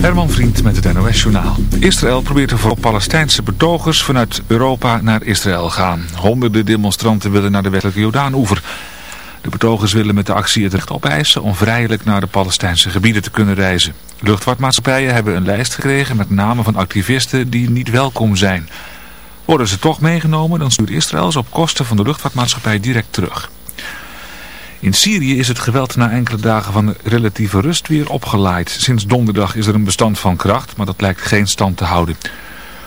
Herman Vriend met het NOS-journaal. Israël probeert ervoor Palestijnse betogers vanuit Europa naar Israël gaan. Honderden demonstranten willen naar de westelijke Jordaan-oever. De betogers willen met de actie het recht opeisen om vrijelijk naar de Palestijnse gebieden te kunnen reizen. Luchtvaartmaatschappijen hebben een lijst gekregen met namen van activisten die niet welkom zijn. Worden ze toch meegenomen, dan stuurt Israël ze op kosten van de luchtvaartmaatschappij direct terug. In Syrië is het geweld na enkele dagen van relatieve rust weer opgeleid. Sinds donderdag is er een bestand van kracht, maar dat lijkt geen stand te houden.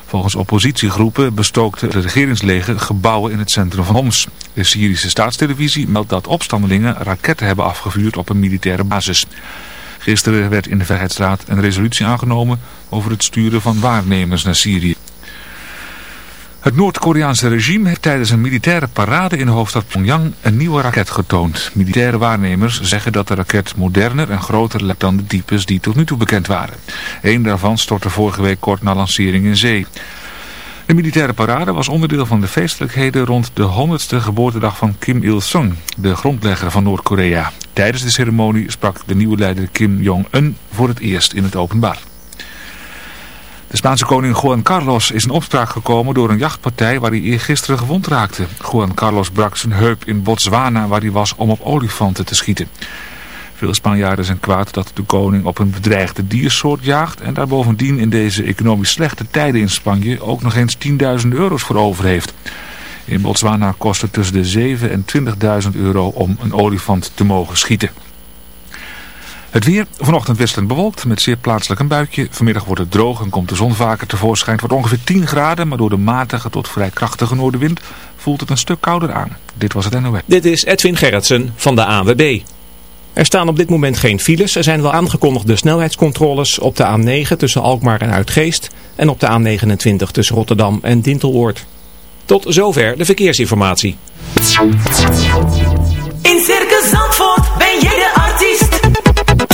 Volgens oppositiegroepen bestookte het regeringsleger gebouwen in het centrum van Homs. De Syrische staatstelevisie meldt dat opstandelingen raketten hebben afgevuurd op een militaire basis. Gisteren werd in de Veiligheidsraad een resolutie aangenomen over het sturen van waarnemers naar Syrië. Het Noord-Koreaanse regime heeft tijdens een militaire parade in de hoofdstad Pyongyang een nieuwe raket getoond. Militaire waarnemers zeggen dat de raket moderner en groter lijkt dan de types die tot nu toe bekend waren. Eén daarvan stortte vorige week kort na lancering in zee. De militaire parade was onderdeel van de feestelijkheden rond de 100ste geboortedag van Kim Il-sung, de grondlegger van Noord-Korea. Tijdens de ceremonie sprak de nieuwe leider Kim Jong-un voor het eerst in het openbaar. De Spaanse koning Juan Carlos is in opspraak gekomen door een jachtpartij waar hij eergisteren gewond raakte. Juan Carlos brak zijn heup in Botswana waar hij was om op olifanten te schieten. Veel Spanjaarden zijn kwaad dat de koning op een bedreigde diersoort jaagt en daar bovendien in deze economisch slechte tijden in Spanje ook nog eens 10.000 euro's voor over heeft. In Botswana kost het tussen de 7.000 en 20.000 euro om een olifant te mogen schieten. Het weer vanochtend wisselend bewolkt met zeer plaatselijk een buitje. Vanmiddag wordt het droog en komt de zon vaker tevoorschijn. Het wordt ongeveer 10 graden, maar door de matige tot vrij krachtige noordenwind voelt het een stuk kouder aan. Dit was het NOS. Dit is Edwin Gerritsen van de ANWB. Er staan op dit moment geen files. Er zijn wel aangekondigde snelheidscontroles op de A9 tussen Alkmaar en Uitgeest. En op de A29 tussen Rotterdam en Dinteloord. Tot zover de verkeersinformatie. In Circus Zandvoort ben jij de.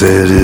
Said,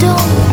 don't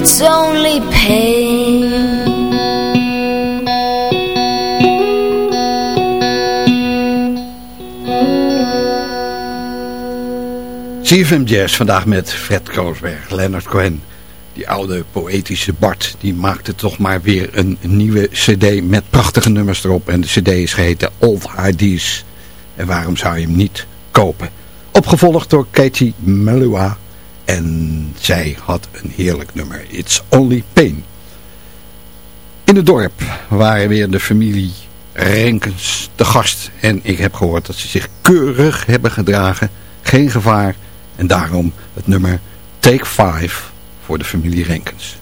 It's only pain. CFM Jazz vandaag met Fred Koosberg, Leonard Cohen. Die oude poëtische Bart, die maakte toch maar weer een nieuwe cd met prachtige nummers erop. En de cd is geheten Old IDs. En waarom zou je hem niet kopen? Opgevolgd door Katie Melua. En zij had een heerlijk nummer, It's Only Pain. In het dorp waren weer de familie Renkens te gast. En ik heb gehoord dat ze zich keurig hebben gedragen. Geen gevaar. En daarom het nummer Take 5 voor de familie Renkens.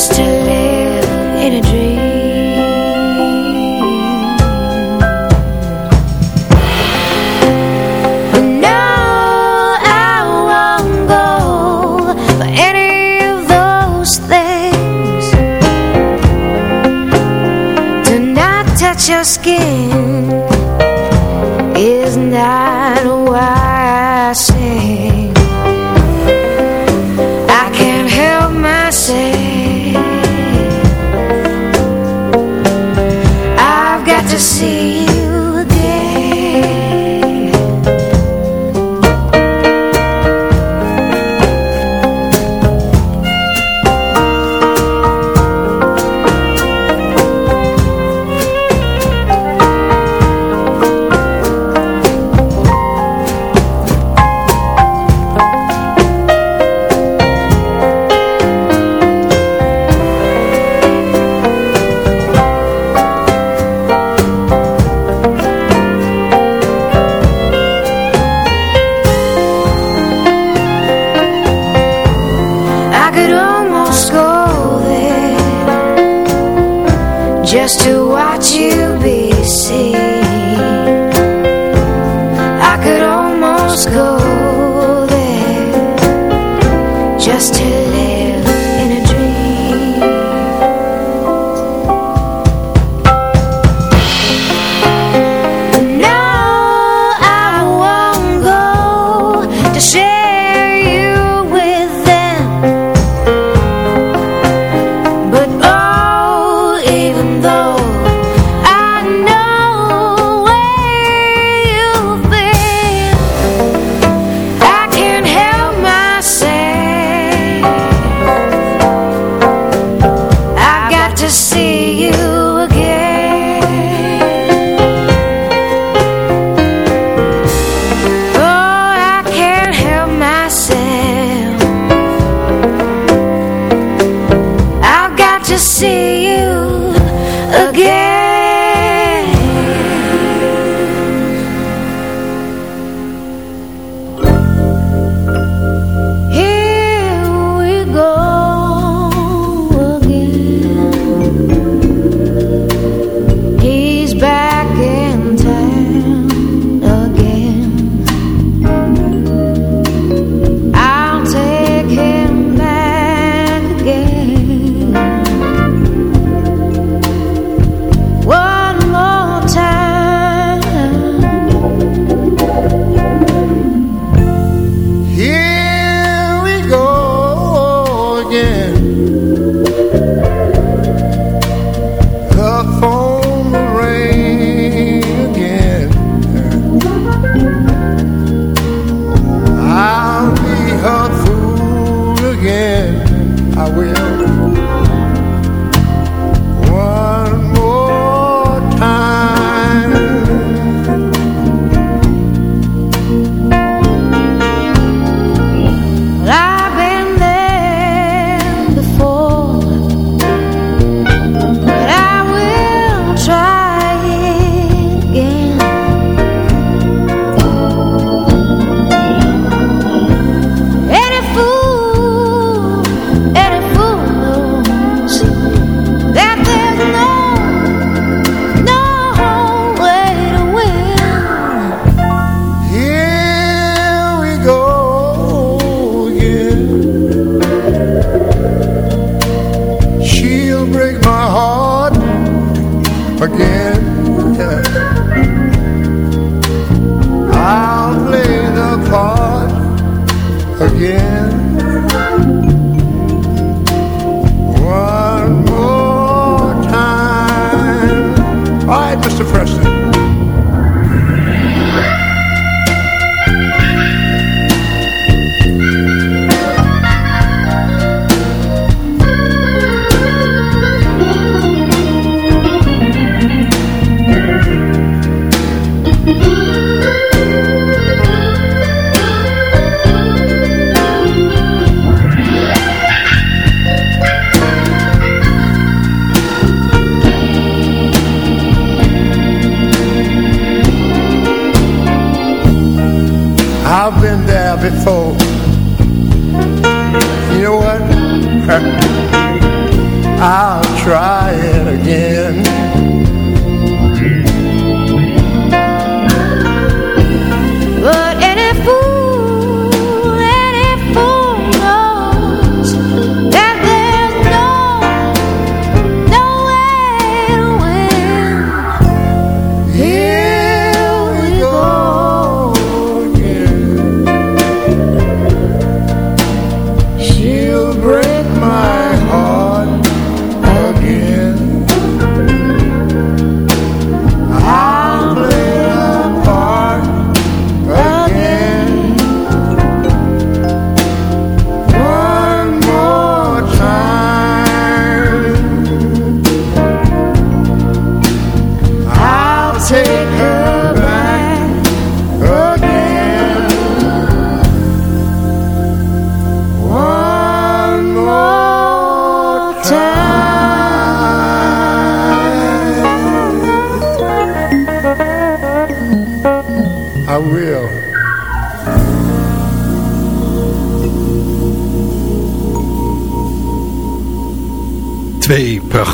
Just to live in a dream.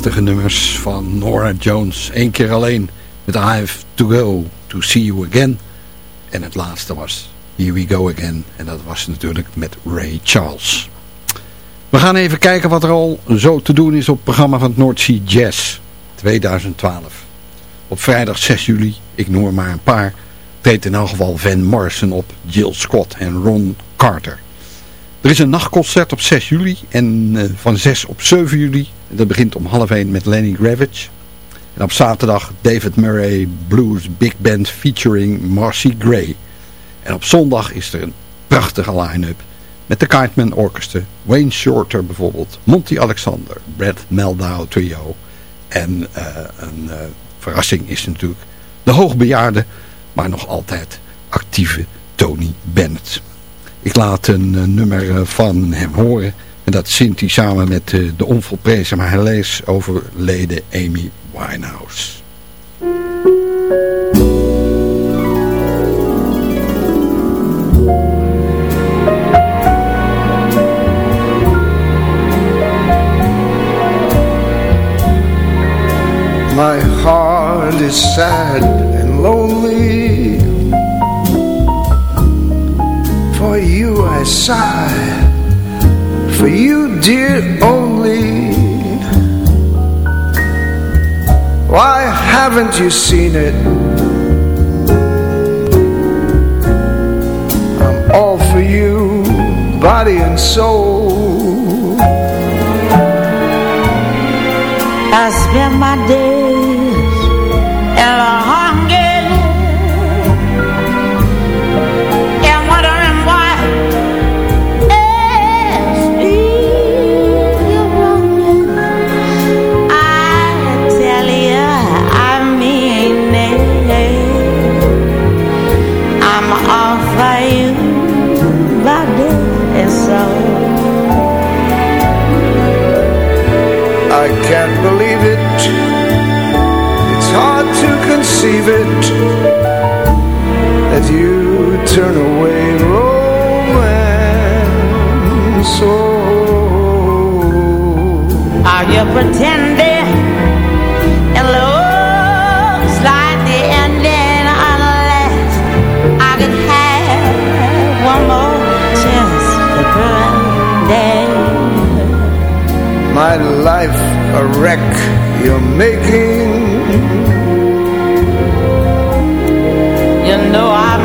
Prachtige nummers van Nora Jones. Eén keer alleen met I Have To Go To See You Again. En het laatste was Here We Go Again. En dat was natuurlijk met Ray Charles. We gaan even kijken wat er al zo te doen is op het programma van het North Sea Jazz 2012. Op vrijdag 6 juli, ik noem er maar een paar, treedt in elk geval Van Morrison op, Jill Scott en Ron Carter. Er is een nachtconcert op 6 juli en eh, van 6 op 7 juli. Dat begint om half 1 met Lenny Gravitch. En op zaterdag David Murray Blues Big Band featuring Marcy Gray. En op zondag is er een prachtige line-up met de Cartman Orchestra, Wayne Shorter bijvoorbeeld, Monty Alexander, Brad Meldau Trio. En eh, een eh, verrassing is natuurlijk de hoogbejaarde, maar nog altijd actieve Tony Bennett. Ik laat een eh, nummer van hem horen. En dat zingt hij samen met eh, de onvolprezen, maar helaas overleden Amy Winehouse. My heart is sad and lonely. For you I sigh, for you, dear, only. Why haven't you seen it? I'm all for you, body and soul. I spend my days pretending? It looks like the ending unless I could have one more chance to pretend. my life a wreck you're making. You know I'm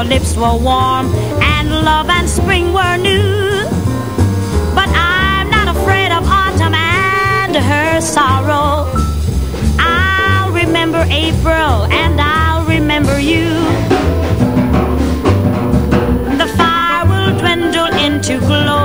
Your lips were warm and love and spring were new. But I'm not afraid of autumn and her sorrow. I'll remember April and I'll remember you. The fire will dwindle into glowing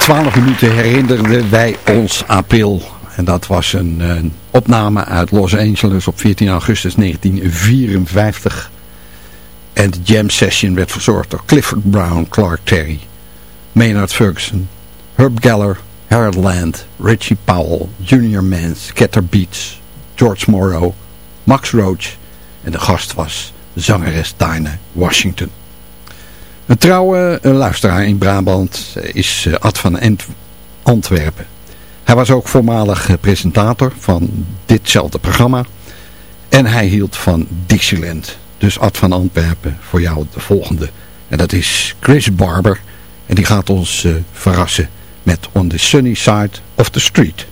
12 minuten herinnerden wij ons april. En dat was een, opname uit Los Angeles op 14 augustus 1954. En de jam session werd verzorgd door Clifford Brown, Clark Terry, Maynard Ferguson, Herb Geller, Harold Land, Richie Powell, Junior Mans, Ketter Beats, George Morrow, Max Roach en de gast was zangeres Dinah Washington. Een trouwe luisteraar in Brabant is eh, Ad van Antwerpen. Hij was ook voormalig eh, presentator van ditzelfde programma. En hij hield van Dixieland. Dus Ad van Antwerpen, voor jou de volgende. En dat is Chris Barber. En die gaat ons uh, verrassen met On the Sunny Side of the Street.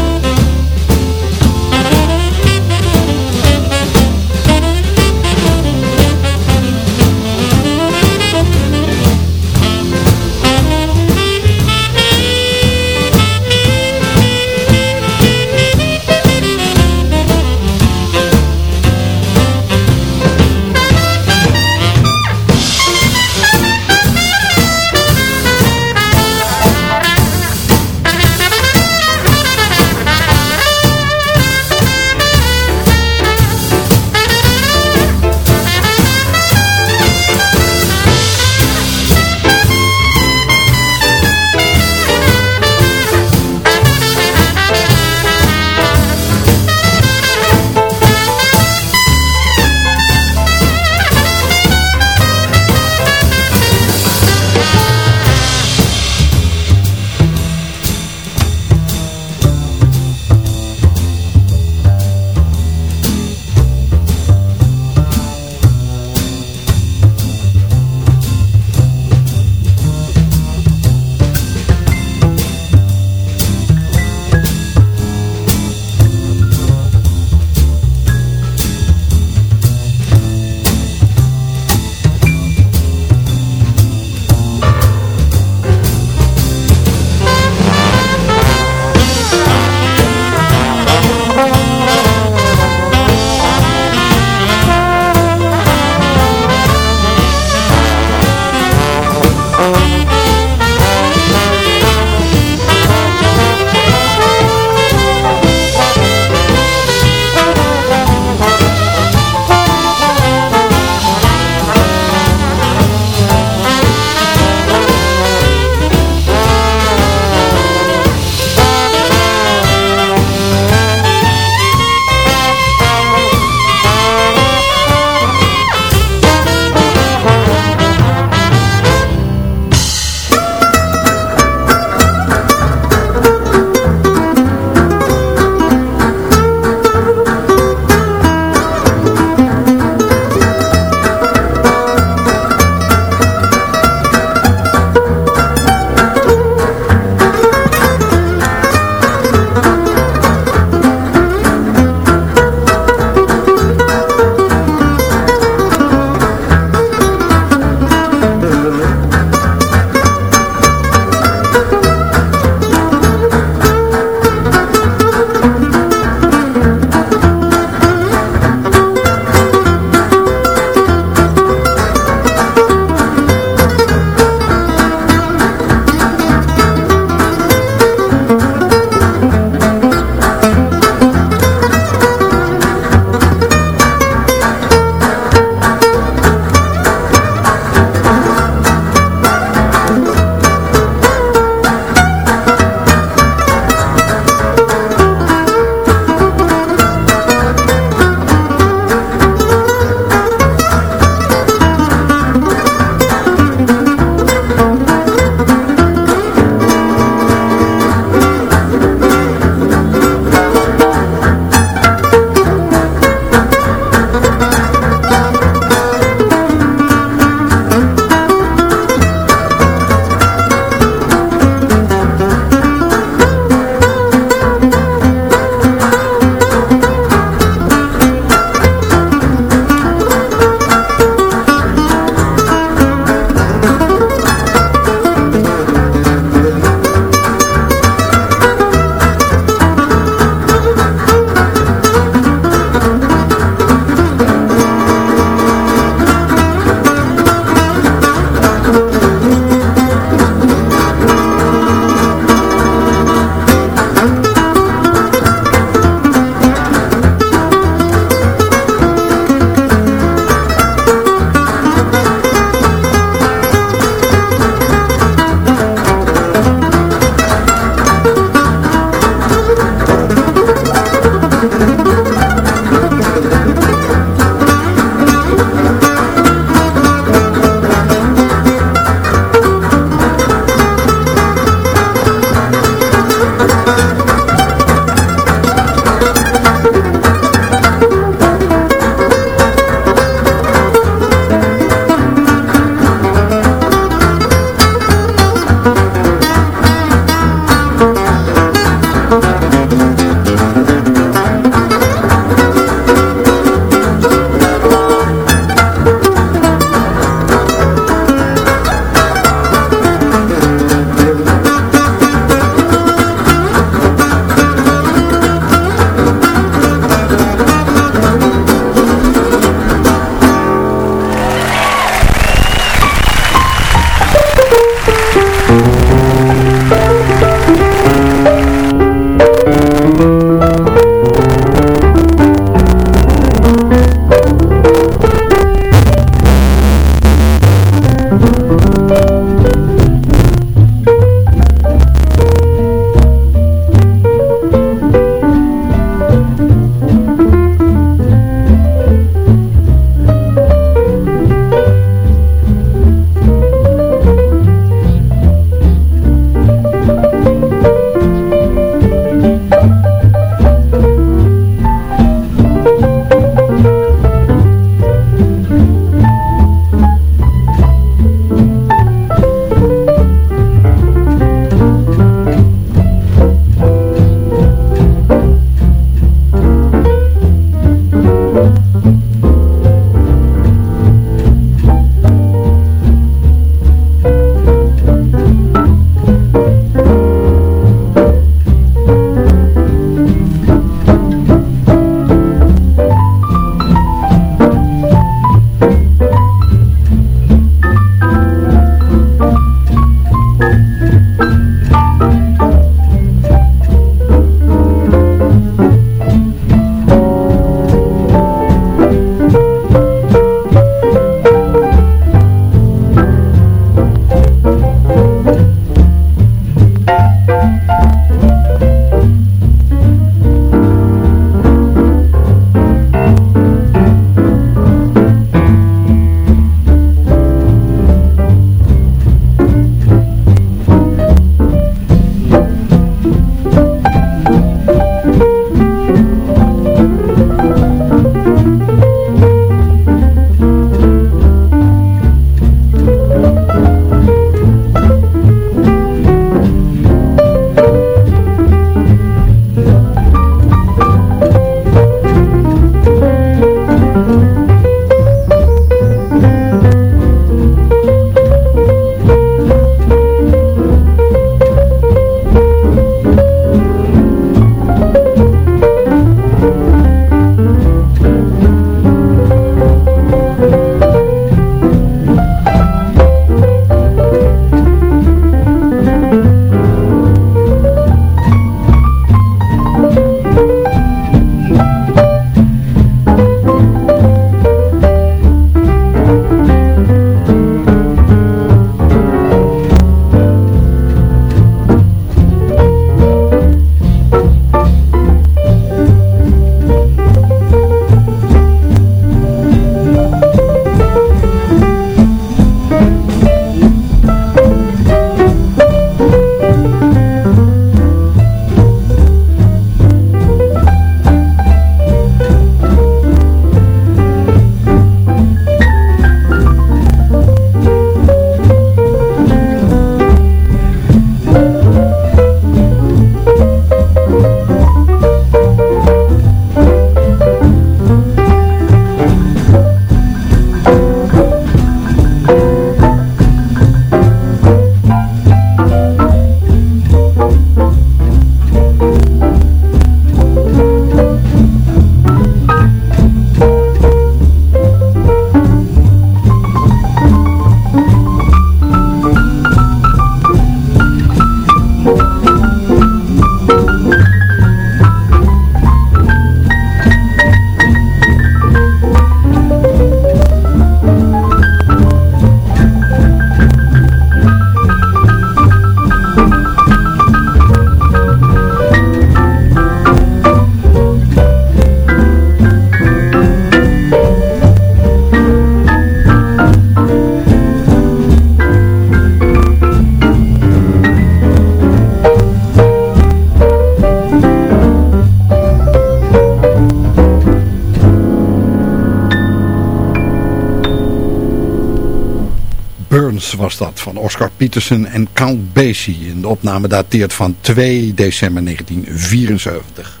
Was dat, van Oscar Peterson en Count Basie. En de opname dateert van 2 december 1974.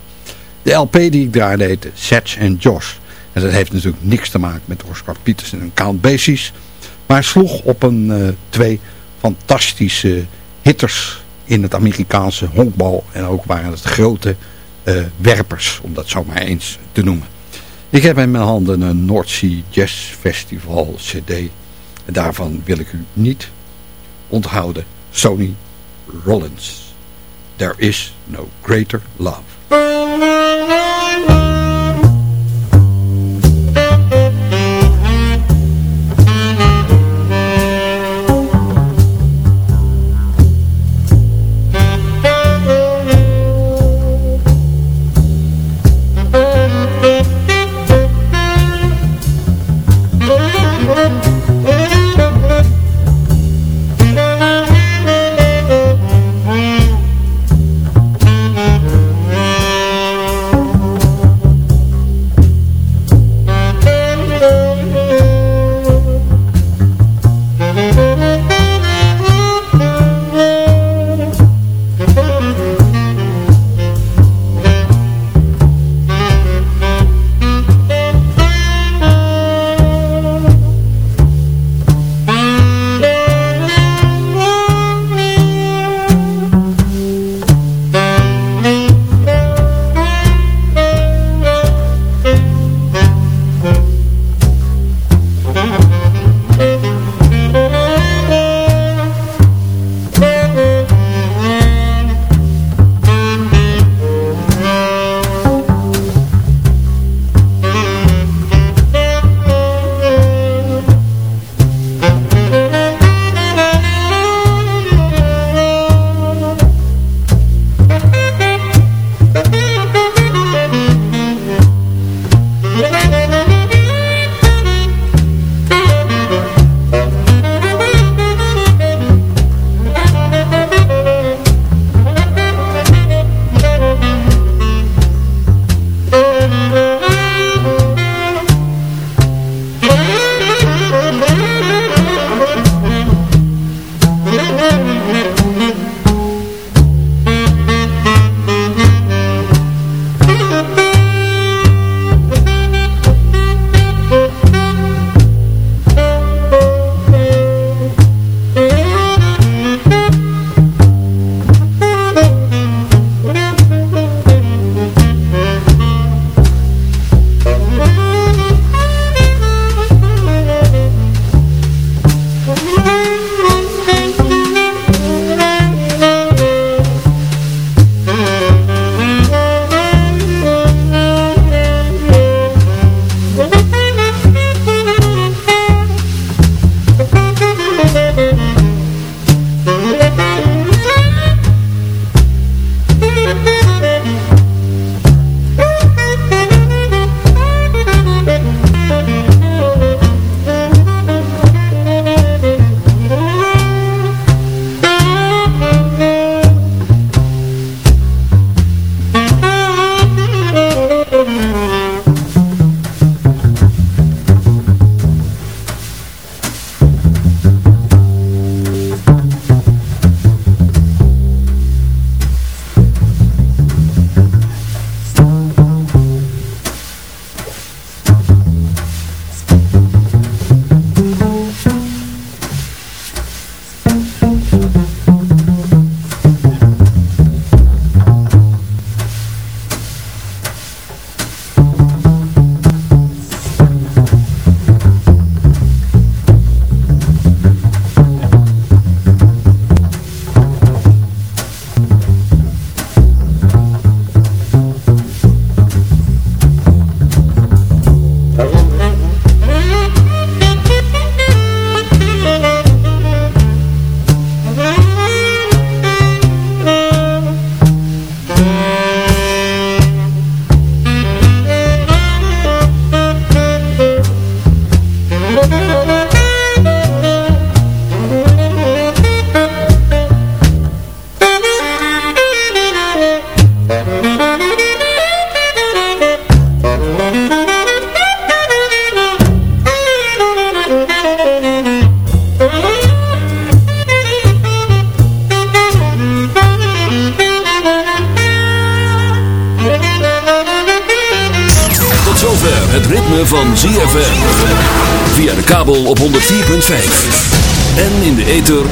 De LP die ik draaide heette Satch and Josh. En dat heeft natuurlijk niks te maken met Oscar Peterson en Count Basie's. Maar sloeg op een uh, twee fantastische hitters in het Amerikaanse honkbal. En ook waren het grote uh, werpers, om dat zo maar eens te noemen. Ik heb in mijn handen een North Sea Jazz Festival CD. En daarvan wil ik u niet onthouden. Sony Rollins. There is no greater love.